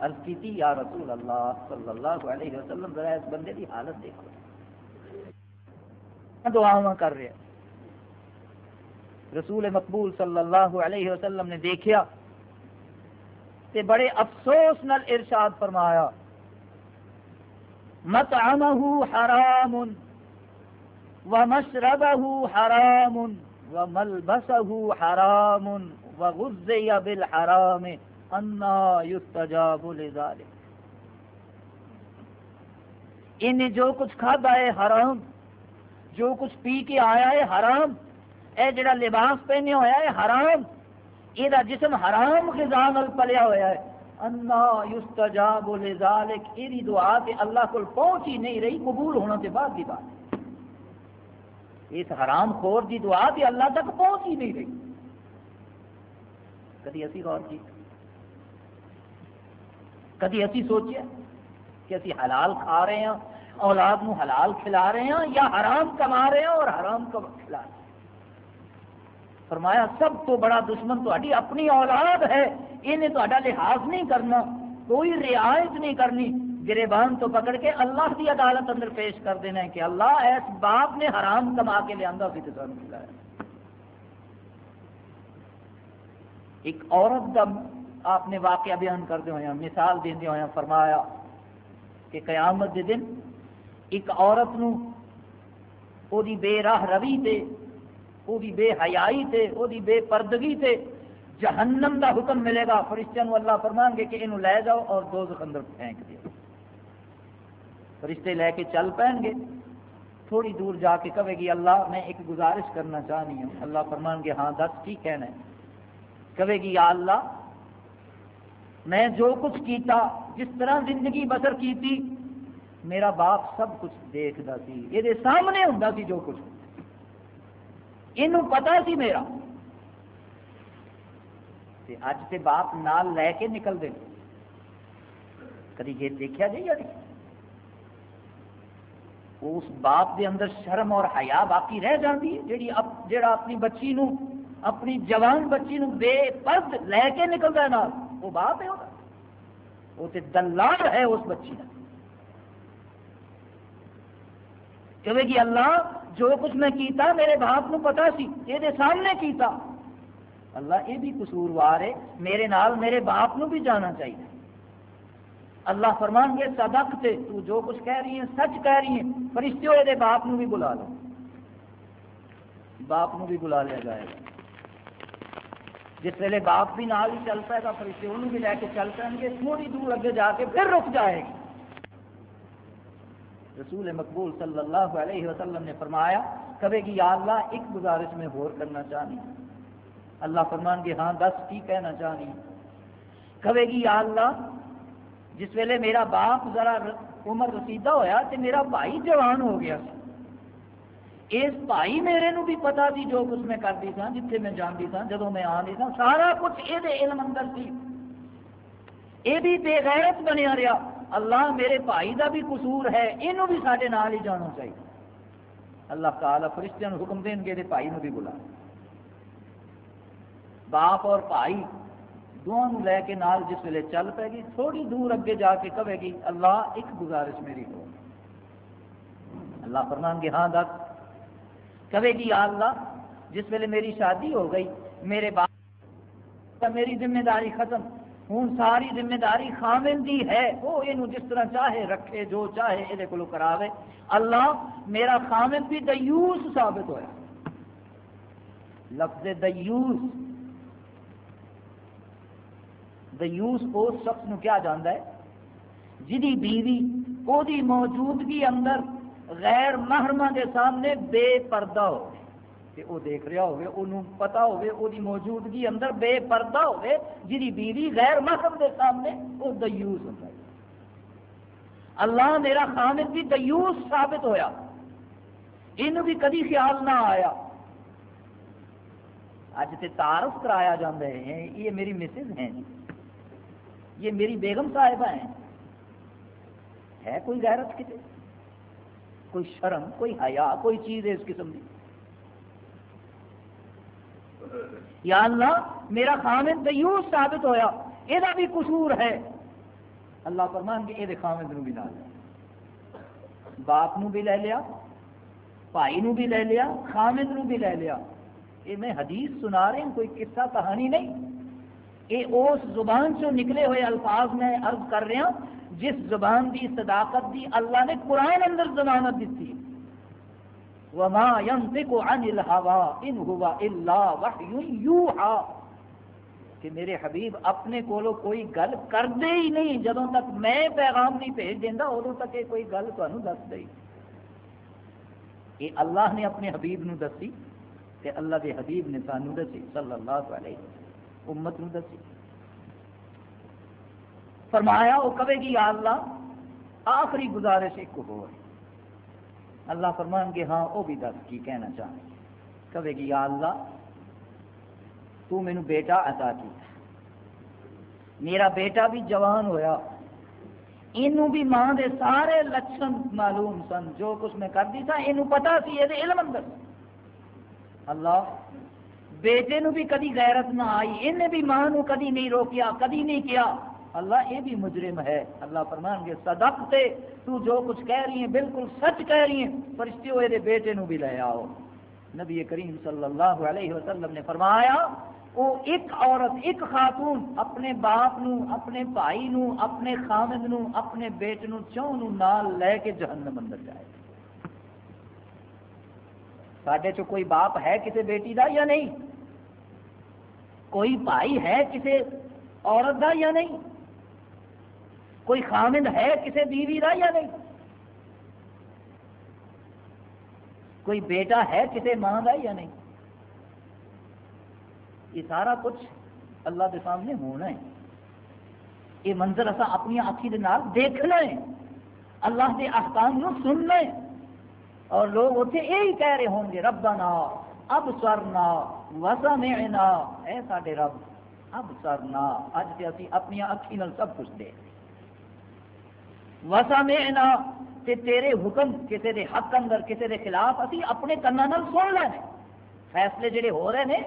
Speaker 1: عرض کی یا رسول اللہ صلی اللہ علیہ وسلم، ذرا اس بندے کی حالت دیکھو دعا کر رہے رسول مقبول صلی اللہ علیہ وسلم نے دیکھا۔ تے بڑے افسوس نل ارشاد فرمایا۔ مطعمه حرام ومشربه حرام وملبسه حرام وغذي بالحرام انا یستجاب لذالک انہیں جو کچھ کھادا ہے حرام، جو کچھ پی کے آیا ہے حرام، اے جڑا لباس پہنے ہوا ہے حرام یہ جسم حرام غذا پلیا ہوا ہے انا یستجاب لذالک ایری دعا تے اللہ کو پہنچ ہی نہیں رہی، قبول ہونا تے بعد دی بات اس حرام خور دی دعا تے اللہ تک پہنچ ہی نہیں رہی۔ کدی اسی غور کی؟ کدی اسی سوچیا کہ اسی حلال کھا رہے ہیں، اولاد نو حلال کھلا رہے ہیں یا حرام کما رہے ہیں اور حرام کھلا رہے ہیں؟ فرمایا، سب تو بڑا دشمن تاری اپنی اولاد ہے، انہیں تا لحاظ نہیں کرنا، کوئی رعایت نہیں کرنی۔ گریبان تو پکڑ کے اللہ کی عدالت اندر پیش کر دینا ہے کہ اللہ ایس باپ نے حرام کما کے لیا سی تو سن کھلایا ایک عورت کا آپ نے واقعہ بیان کرتے ہوئے مثال دے ہوئے فرمایا کہ قیامت دے دن ایک عورت نو او دی بے راہ روی تے او دی بے حیائی تے او دی بے پردگی تے جہنم دا حکم ملے گا۔ فرشتوں نو اللہ فرمان گے کہ انہوں لے جاؤ اور دو اندر پھینک دیا فرشتے لے کے چل پہن گے۔ تھوڑی دور جا کے کہے گی، اللہ میں ایک گزارش کرنا چاہنی ہوں۔ اللہ فرمان گے ہاں دس، کی کہنا ہے؟ کہے گی، یا اللہ، میں جو کچھ کیتا، جس طرح زندگی بسر کیتی، میرا باپ سب کچھ دیکھتا سی۔ یہ سامنے ہوں سی جو کچھ۔ یہ پتا سی میرا۔ اج سے باپ نال لے کے نکل دے۔ کدی یہ دیکھا جی یا اس باپ دے اندر شرم اور حیا باقی رہ جاتی ہے، جیڑی جیڑا اپنی بچی نو اپنی جوان بچی نو بے پرد لے کے نکلتا ہے نال۔ وہ باپ ہے وہ تو دلال ہے اس بچی کا کہ گی اللہ جو کچھ میں کیتا میرے باپ نو پتا سی، یہ سامنے کیتا۔ اللہ یہ بھی قصوروار ہے، میرے نال میرے باپ نو بھی جانا چاہیے۔ اللہ فرمان گے، صدق تے، تو جو کچھ کہہ رہی ہے سچ کہہ رہی ہے فرشتے ہوئے باپ نو بھی بلا لو۔ باپ نو بھی بلا لیا جائے گا۔ جس ویلے باپ بھی نال ہی چل پائے گا فرشتے انہوں بھی لے کے چل پائیں گے، تھوڑی دور اگے جا کے پھر رک جائے گی۔ رسول مقبول صلی اللہ علیہ وسلم نے فرمایا کبھی کہ یا اللہ، ایک گزارش میں غور کرنا چاہنی۔ اللہ فرمان گے ہاں دس کی کہنا چاہنی۔ کہے گی، یا اللہ، جس ویلے میرا باپ ذرا عمر رسیدہ ہویا تو میرا بھائی جوان ہو گیا اس بھائی میرے نو بھی پتا سی جو کچھ میں کرتی سا جتنے میں جانتی سا جدو میں آتی سا سارا کچھ یہ علم اندر سی۔ یہ بھی بے غیرت بنیا رہا اللہ میرے بھائی کا بھی قصور ہے یہ بھی سارے نال ہی جانا چاہیے۔ اللہ تعالیٰ فرشتوں حکم دیں گے، بھائی نو بھی بلا۔ باپ اور بھائی دونوں لے کے نال جس ویلے چل پے گی، تھوڑی دور اگے جا کے کہے گی، اللہ ایک گزارش میری ہو اللہ فرمان گے ہاں دس۔ کہے گی، یا اللہ، جس ویلے میری شادی ہو گئی، میرے باپ، میری ذمہ داری ختم۔ ہوں ساری ذمہ داری خامن دی ہے۔ وہ یہ جس طرح چاہے رکھے، جو چاہے یہ کو کراوے۔ اللہ میرا خامن بھی دیوس ثابت ہوا لفظ دیوس۔ دیوس اس شخص نو کیا جانا ہے؟ جی بیوی وہ موجودگی اندر غیر محرمہ کے سامنے بے پردہ ہو۔ کہ وہ دیکھ رہا ہوگی انہوں پتا ہوگی وہ موجودگی اندر بے پردہ ہوگی جی بیوی غیر محرم کے سامنے وہ دیوس ہوتا ہے اللہ میرا خامد بھی دیوس ثابت ہویا۔ ان بھی کدی خیال نہ آیا۔ اج تے تعارف کرایا جاتا ہے، یہ میری مسز ہیں۔ یہ میری بیگم صاحبہ ہیں۔ ہے کوئی غیرت کتنے کوئی شرم، کوئی حیا، کوئی چیز ہے اس قسم کی یا اللہ، میرا خامد دیوس ثابت ہویا یہ بھی قصور ہے۔ اللہ فرمان کے یہ خامد نو بھی نہ لیا باپ نو بھی لے لیا، بھائی نو بھی لے لیا، خامد نو بھی لے لیا۔ یہ میں حدیث سنا رہے ہیں کوئی قصہ کہانی نہیں۔ یہ اس زبان سے نکلے ہوئے الفاظ میں عرض کر رہا جس زبان دی صداقت دی اللہ نے قرآن اندر ضمانت دیتی ہے۔ وما ينطق عن الهوى ان هو الا وحي يوحى کہ میرے حبیب اپنے کولو کوئی گل کر ہی نہیں، جدوں تک میں پیغام نہیں بھیج دینا ادو تک یہ کوئی گل تمہیں دس دے یہ اللہ نے اپنے حبیب نو دسی تے اللہ دے حبیب نے سانو دسی، صلی اللہ علیہ وسلم امت نو دسی۔ فرمایا وہ کہے گی، یا اللہ، آخری گزارش ایک ہو۔ اللہ فرمان گے ہاں وہ بھی دس کی کہنا چاہیں کہے گی یا اللہ، تو مینو بیٹا عطا کی میرا بیٹا بھی جوان ہویا۔ انہوں بھی ماں دے سارے لچن معلوم سن۔ جو کچھ میں کرتی تھا یہ پتا سی، یہ علم اندر۔ اللہ، بیٹے نو بھی کدی غیرت نہ آئی انہیں بھی ماں نو کدی نہیں روکیا، کدی نہیں کیا۔ اللہ یہ بھی مجرم ہے۔ اللہ فرمان گے صدق تے تو جو کچھ کہہ رہی ہیں، بالکل سچ کہہ رہی ہیں، فرشتے ہوئے بیٹے نو بھی لے آؤ۔ نبی کریم صلی اللہ علیہ وسلم نے فرمایا، وہ ایک عورت، ایک خاتون اپنے باپ نو، اپنے بھائی نو، اپنے خامد نو، اپنے بیٹے نو چون نو نال لے کے جہنم اندر جائے۔ سڈے چ کوئی باپ ہے کسی بیٹی دا یا نہیں؟ کوئی بھائی ہے کسی عورت دا یا نہیں؟ کوئی خامد ہے کسی بیوی کا یا نہیں؟ کوئی بیٹا ہے کسی ماں کا یا نہیں؟ یہ سارا کچھ اللہ کے سامنے ہونا ہے۔ یہ منظر اصا اپنی آخی دیکھنا ہے۔ اللہ کے احکام نو سننا ہے۔ اور لوگ اتنے یہی کہہ رہے ہوں گے رب نا اب سرنا وسا اے سارے رب اب سرنا اج سے اسی اپنی اکھی سب کچھ دیکھ۔ وسا میں تے تیرے حکم کسی دے حق اندر کسی دے خلاف اسی اپنے کنا سن لینے فیصلے جڑے ہو رہے ہیں،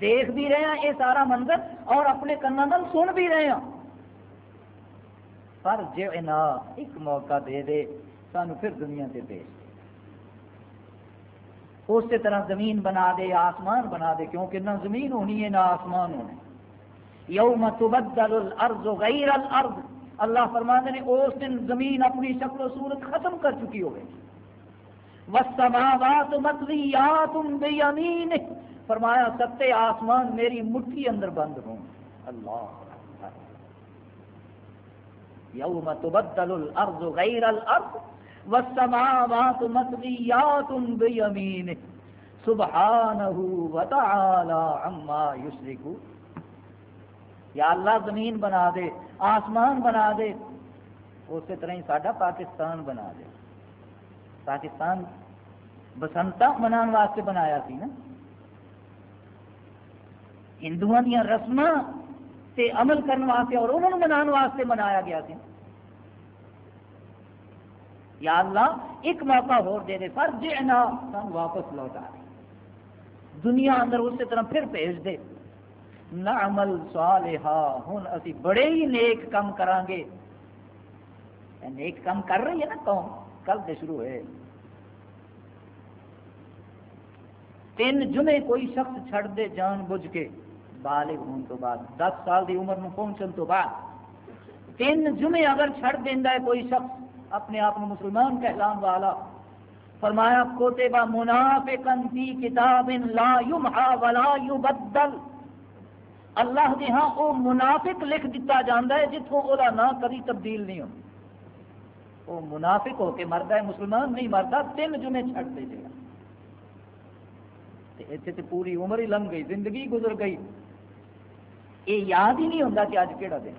Speaker 1: دیکھ بھی رہے ہیں، یہ سارا منظر، اور اپنے کنا سن بھی رہے ہیں۔ پر جی ایک موقع دے دے، سانو پھر دنیا سے دے۔ اسی طرح زمین بنا دے، آسمان بنا دے، کیونکہ نہ زمین ہونی ہے، نہ آسمان ہونے یوم تبدل الارض غیر الارض۔ اللہ فرمانے نے اس دن زمین اپنی شکل و صورت ختم کر چکی ہوگی۔ وسماوات مطویات بیمین فرمایا ستے آسمان میری مٹھی اندر بند ہوں۔ اللہ یوم تبدل الارض غیر الارض۔ والسماوات مطویات بیمین سبحانہ وتعالی عما یشرکو یا اللہ زمین بنا دے، آسمان بنا دے، اسی طرح ہی ساڈا پاکستان بنا دے۔ پاکستان بسنتا منا واسطے بنایا سی نا۔ ہندو دیا رسم سے عمل کرنے واسطے اور انہوں منا واسطے منایا گیا سی۔ یا اللہ، ایک موقع ہو دے دے پر جی نہ سن واپس لوٹا دے۔ دنیا اندر اسی طرح پھر بھیج دے۔ نعمل صالحا، ہن اسی بڑے ہی نیک کام کران گے۔ نیک کام کر رہی ہے نا قوم، کل دے شروع ہے۔ تین جمعے کوئی شخص چھڑ دے جان بوجھ کے، بالغ ہونے تو بعد، دس سال دی عمر میں پہنچن تو بعد۔ تین جمعے اگر چھڑ دینا ہے کوئی شخص، اپنے آپ کو مسلمان کہلان والا۔ فرمایا کوتبہ منافقن فی کتاب لا یمحا ولا یبدل۔ اللہ دے ہاں وہ منافق لکھ دیتا جانا ہے جتوں وہ نام کبھی تبدیل نہیں ہوتا وہ منافق ہو کے مرد ہے، مسلمان نہیں مرتا تین جمعے چھڑ دے جائے اتنے تو پوری عمر ہی لنگ گئی، زندگی گزر گئی۔ یہ یاد ہی نہیں ہوتا کہ اج کہڑا دن۔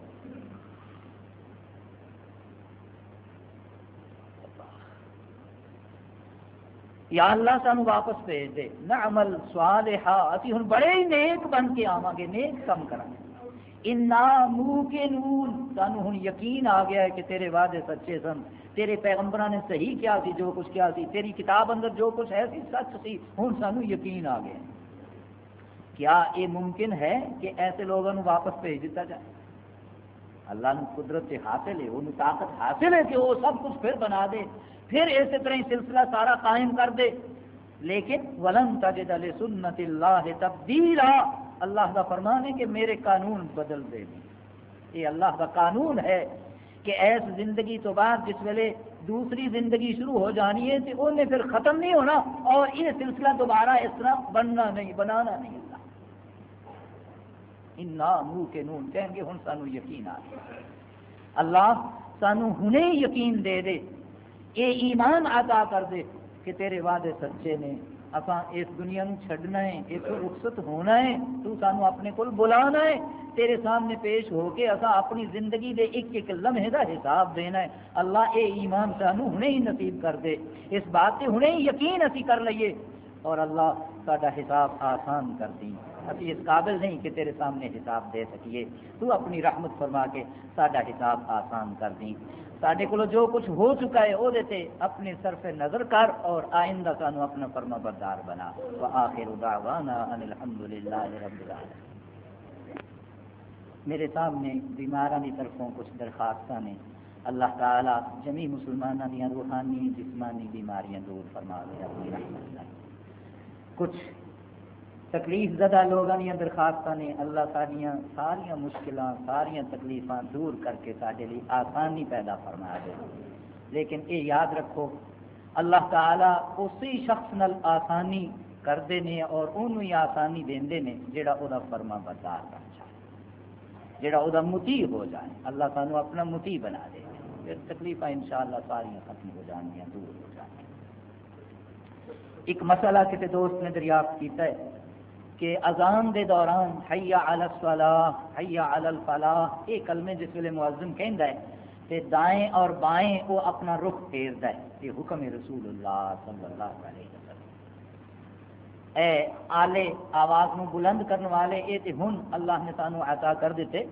Speaker 1: یا اللہ سانو واپس بھیج دے۔ نہ عمل سوال ہا اسی ہوں بڑے ہی نیک بن کے آواں گے، نیک کم کریں گے۔ انا منہ کے نون سانو ہوں یقین آ گیا ہے کہ تیرے وعدے سچے سن۔ تیرے پیغمبر نے صحیح کیا سی، جو کچھ کیا سی۔ تیری کتاب اندر جو کچھ ہے سی، سچ سی۔ ہوں سانو یقین آ گیا کیا یہ ممکن ہے کہ ایسے لوگوں واپس بھیج دیتا جائے؟ اللہ نے قدرت سے حاصل ہے وہ طاقت حاصل ہے کہ وہ سب کچھ پھر بنا دے۔ پھر اسی طرح سلسلہ سارا قائم کر دے۔ لیکن ولن تجد لسنت اللہ تبدیلا، اللہ کا فرمان ہے کہ میرے قانون بدل دے۔ یہ اللہ کا قانون ہے کہ ایس زندگی تو بعد جس ویلے دوسری زندگی شروع ہو جانی ہے تو انہیں پھر ختم نہیں ہونا اور یہ سلسلہ دوبارہ اس طرح بننا نہیں، بنانا نہیں۔ اللہ ان منہ کے نون کہیں گے ہوں سانو یقین آ گیا۔ اللہ سانو ہنے یقین دے دے۔ یہ ایمان عطا کر دے کہ تیرے وعدے سچے نے۔ اساں اس دنیا نو چھڈنا ہے، اس رخصت ہونا ہے، تو سانو اپنے کول بلانا ہے۔ تیرے سامنے پیش ہو کے اساں اپنی زندگی دے ایک ایک لمحے دا حساب دینا ہے۔ اللہ اے ایمان سانو ہنے ہی نصیب کر دے۔ اس بات سے ہنے ہی یقین اسی کر لئیے۔ اور اللہ ساڈا حساب آسان کر دی ابھی اس قابل نہیں کہ تیرے سامنے حساب دے سکیے۔ تو اپنی رحمت فرما کے ساڈا حساب آسان کر دیں۔ سارے کو جو کچھ ہو چکا ہے وہ دیتے اپنے صرف نظر کر اور آئندہ سانو اپنا فرما بردار بنا۔ وآخر دعوانا ان الحمدللہ رب العالمين میرے سامنے بیماروں کی طرفوں کچھ درخواست نے۔ اللہ تعالی جمی مسلمانوں دیا روحانی جسمانی بیماریاں دور فرما دے۔ اپنی رحمت کچھ تکلیف زدہ لوگوں دیا درخواست نے اللہ ساریا ساریا مشکل ساریا تکلیف دور کر کے سارے لیے آسانی پیدا فرما دے۔ لیکن یہ یاد رکھو، اللہ تعالی اسی شخص نل آسانی کرتے ہیں اور انہوں ہی آسانی دے نے جڑا وہ فرما بردار بن جائے جڑا وہ متی ہو جائے۔ اللہ سانو اپنا متی بنا دے۔ پھر تکلیف ان شاء اللہ ساریا ختم ہو جان گیا دور ہو جان ایک مسئلہ کسی دوست نے دریافت کیتا ہے کہ اذان دے دوران حیا علی الصلاح، حیا علی الفلاح، یہ کلمے جس ویلے معظم کہندا ہے، تے دائیں اور بائیں وہ اپنا رخ پھیردا ہے، یہ حکم رسول اللہ صلی اللہ علیہ وسلم۔ اے آلے آواز نو بلند کرنے والے، اے تے ہن اللہ نے سانو عطا کر دیتے۔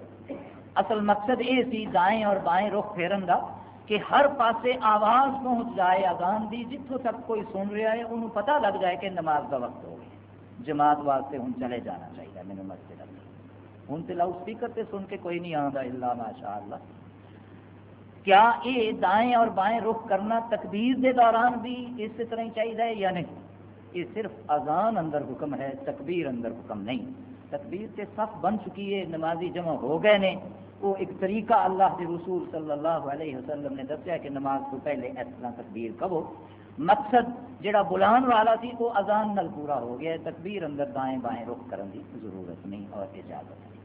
Speaker 1: اصل مقصد اے سی دائیں اور بائیں رخ پھیرن دا کہ ہر پاسے آواز پہنچ جائے، اذان دی جتوں تک کوئی سن رہا ہے، انہوں پتہ لگ جائے کہ نماز کا وقت ہو گیا۔ جماعت واسطے ہوں چلے جانا چاہیے میرے مسجد ہوں تو لاؤڈ اسپیکر سے سن کے کوئی نہیں آتا اللہ ماشاء اللہ کیا یہ دائیں اور بائیں رخ کرنا تقدیر دے دوران بھی اس طرح ہی چاہیے یا نہیں؟ یہ صرف اذان اندر حکم ہے، تکبیر اندر حکم نہیں۔ تکبیر سے صف بن چکی ہے، نمازی جمع ہو گئے نے۔ وہ ایک طریقہ اللہ کے رسول صلی اللہ علیہ وسلم نے دسیا کہ نماز کو پہلے اس طرح تکبیر کبو مقصد جڑا بلان والا تھی وہ اذان نل پورا ہو گیا تکبیر اندر دائیں بائیں رخ کرنے کی ضرورت نہیں اور اجازت نہیں۔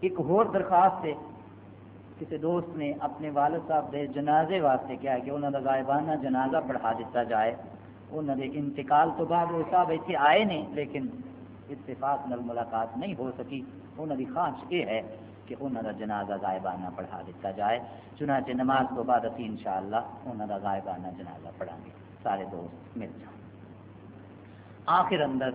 Speaker 1: ایک اور درخواست ہے۔ کسی دوست نے اپنے والد صاحب دے جنازے واسطے کیا ہے کہ انہوں کا غائبانہ جنازہ پڑھا دیتا جائے۔ انہوں نے انتقال تو بعد وہ صاحب اتنے آئے نے، لیکن اتفاق نل ملاقات نہیں ہو سکی۔ انہوں کی خواہش یہ ہے کہ انہوں کا جنازہ غائبانہ پڑھا دیتا جائے، چنانچہ نماز تو بعد شاء انشاءاللہ انہوں کا غائبانہ جنازہ پڑھا گے۔ سارے دوست مل جائیں آخر اندر